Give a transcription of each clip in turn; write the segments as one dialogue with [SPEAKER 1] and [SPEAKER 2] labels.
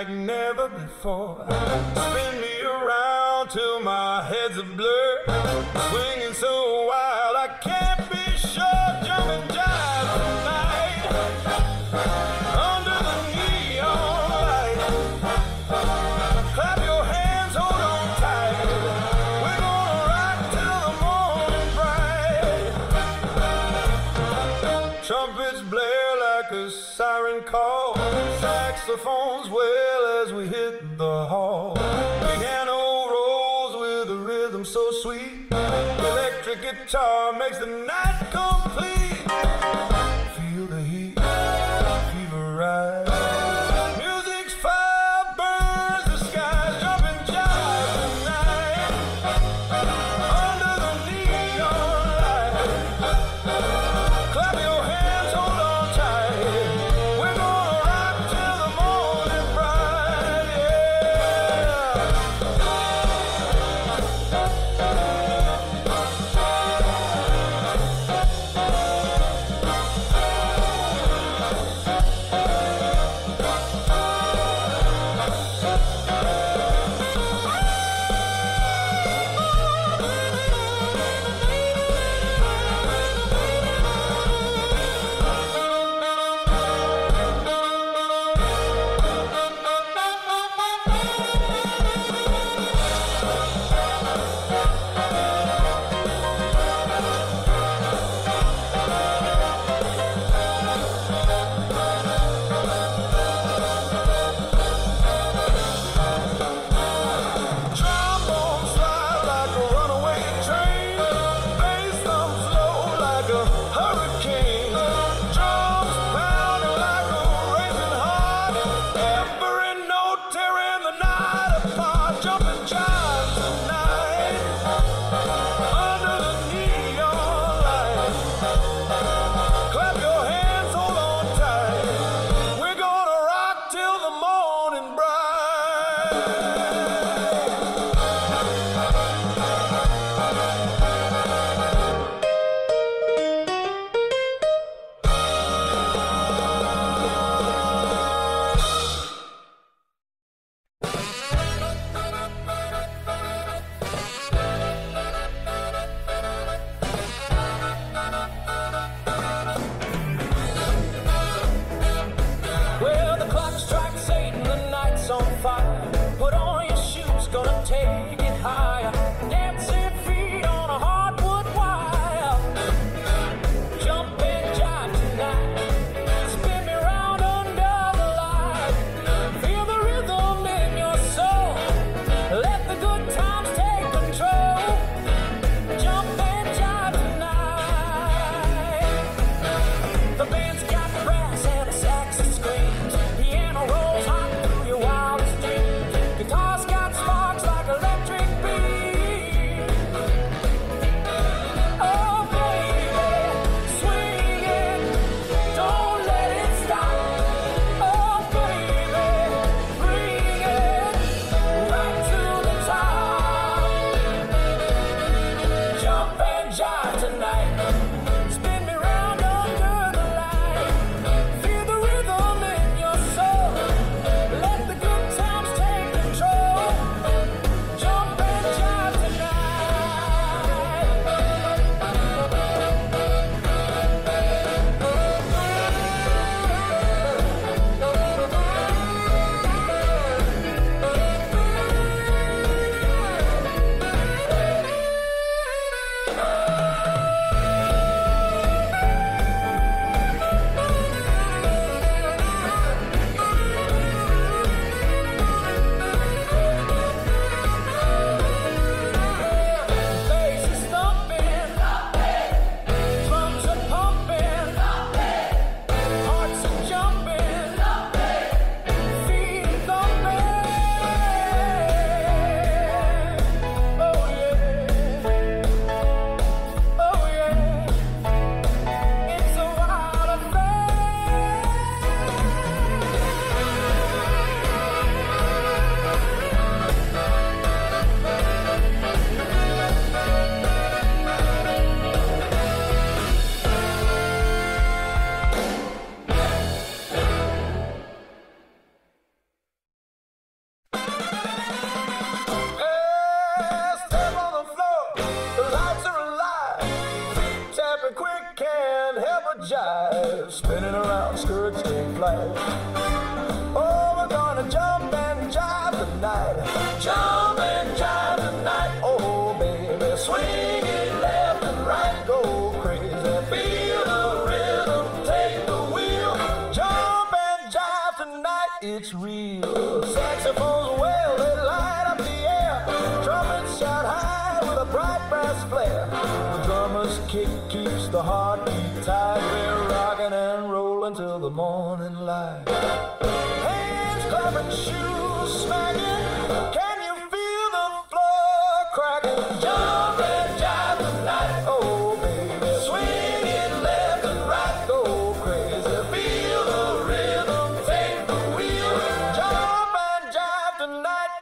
[SPEAKER 1] like never before. Spin me around till my head's a blur. Swinging so rhythm so sweet. Electric guitar makes the night.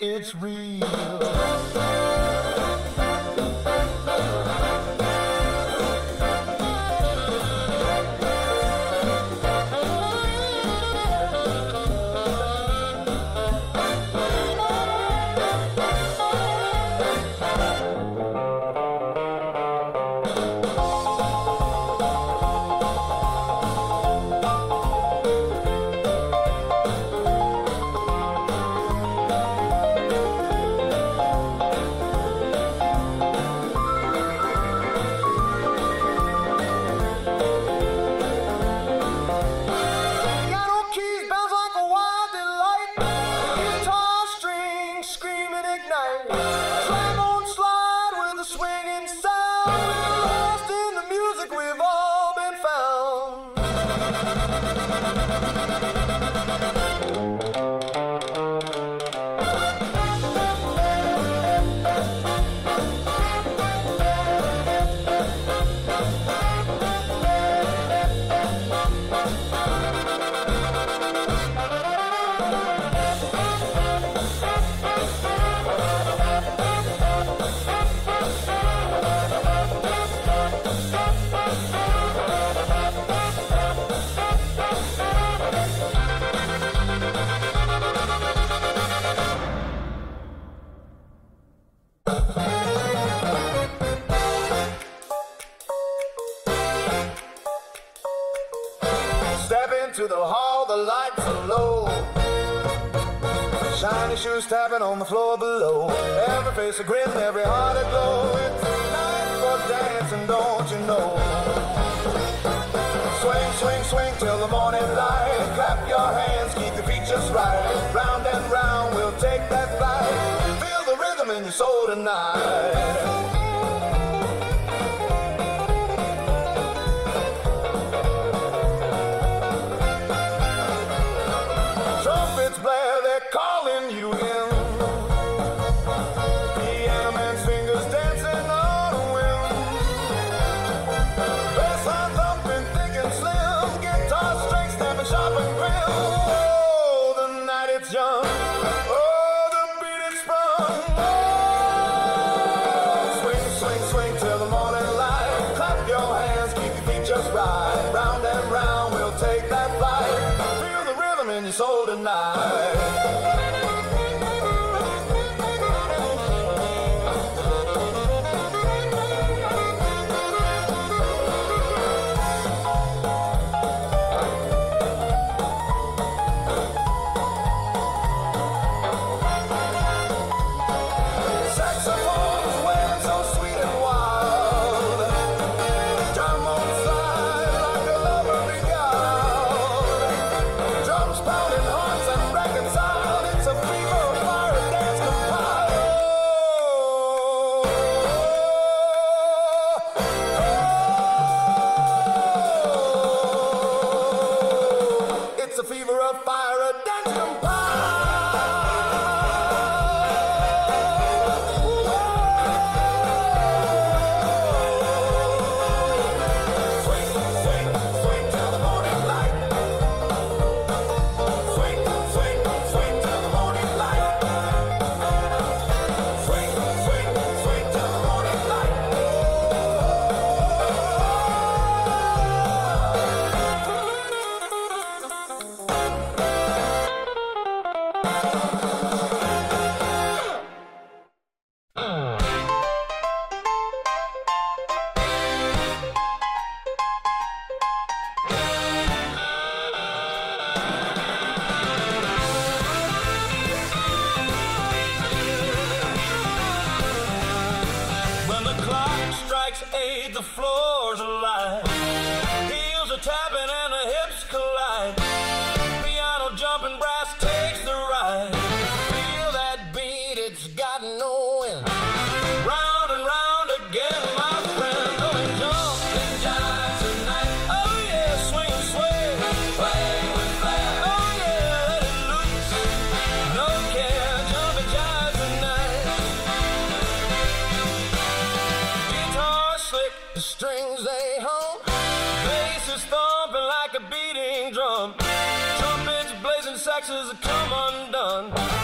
[SPEAKER 1] It's real. Bye. through the hall, the lights are low. Shiny shoes tapping on the floor below. Every face a grin, every heart a glow. It's a night for dancing, don't you know? Swing, swing, swing till the morning light. Clap your hands, keep your feet just right. Round and round, we'll take that flight. Feel the rhythm in your soul tonight. chances are come undone.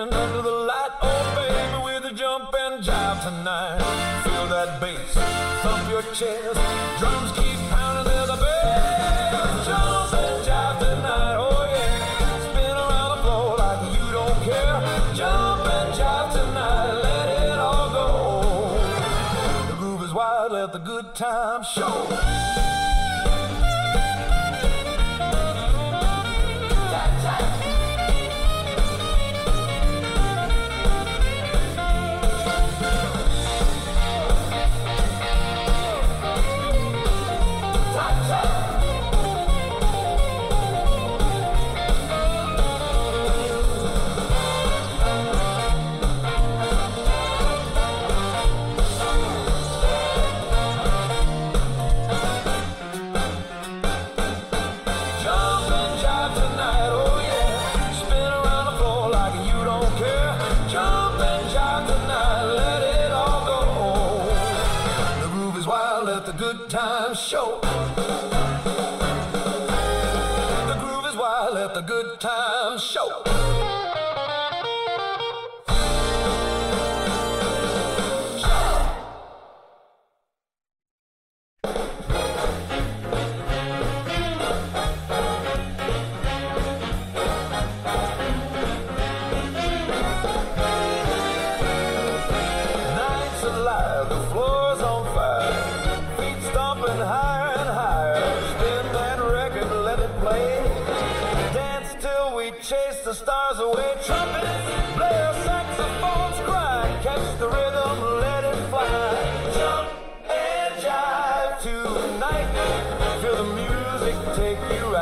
[SPEAKER 1] dancing under the light. Oh, baby, with a jump and jive tonight. Feel that bass, thump your chest. Drums keep pounding, there's a bass. Jump and jive tonight. Oh, yeah. Spin around the floor like you don't care. Jump and jive tonight. Let it all go. The groove is wild, let the good time show.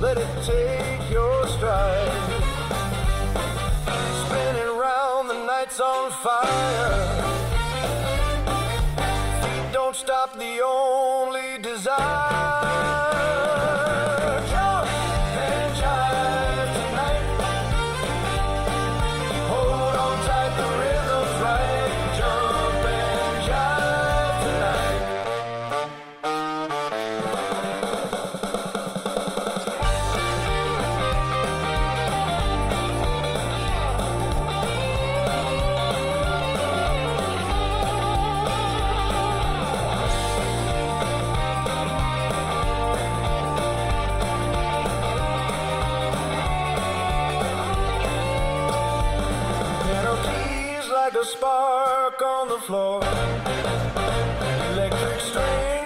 [SPEAKER 1] Let it take. a spark on the floor. Electric strain.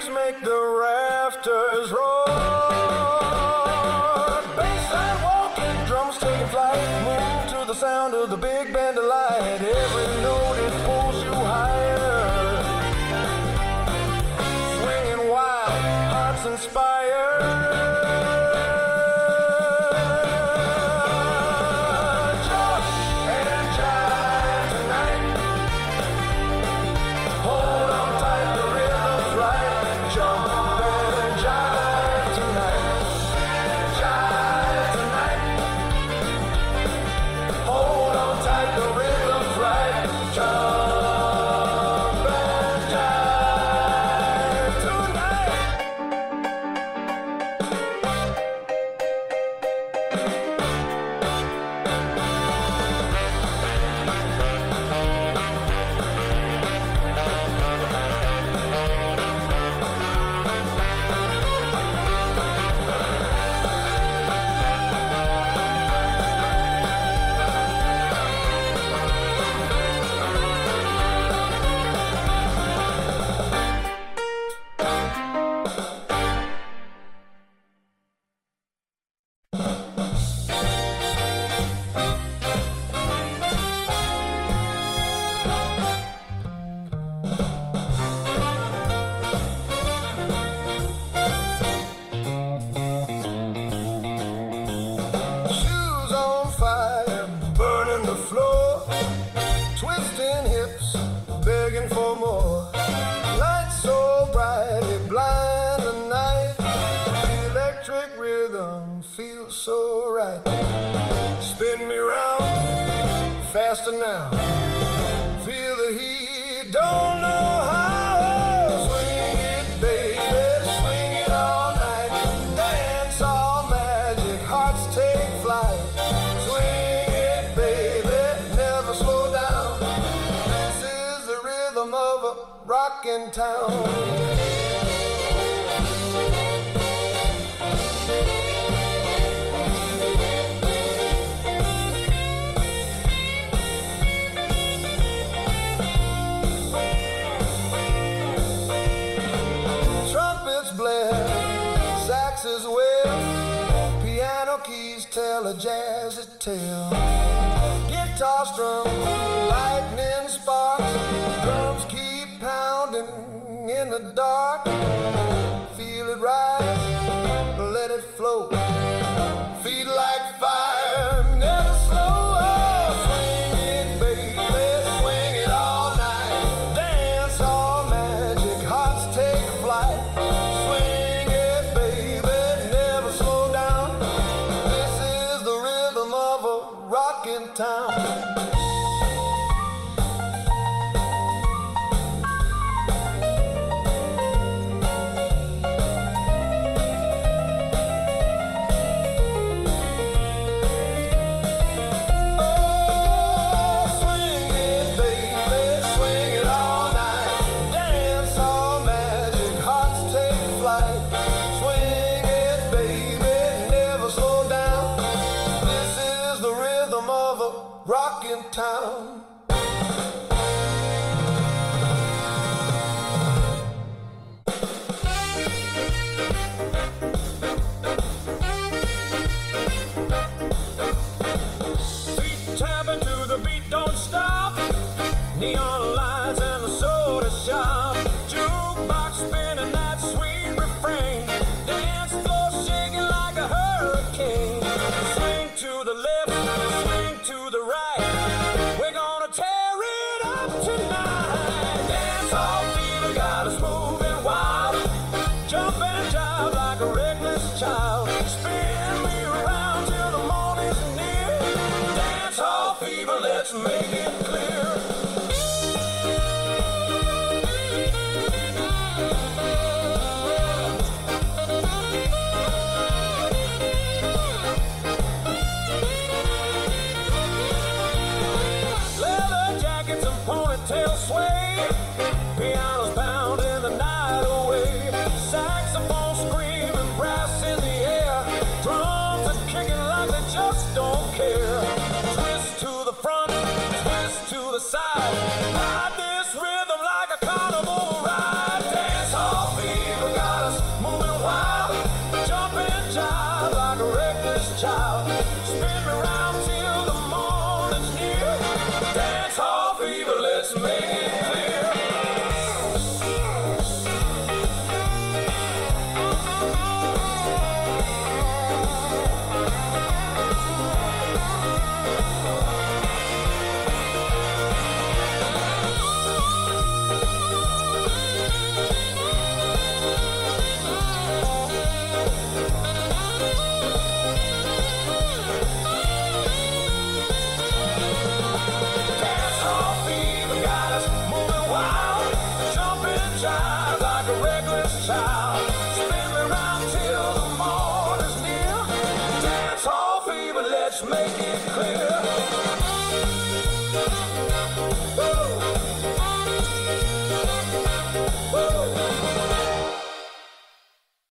[SPEAKER 1] in town. Piano keys tell a jazzy tale. Guitar strum. the dark, feel it rise, let it flow.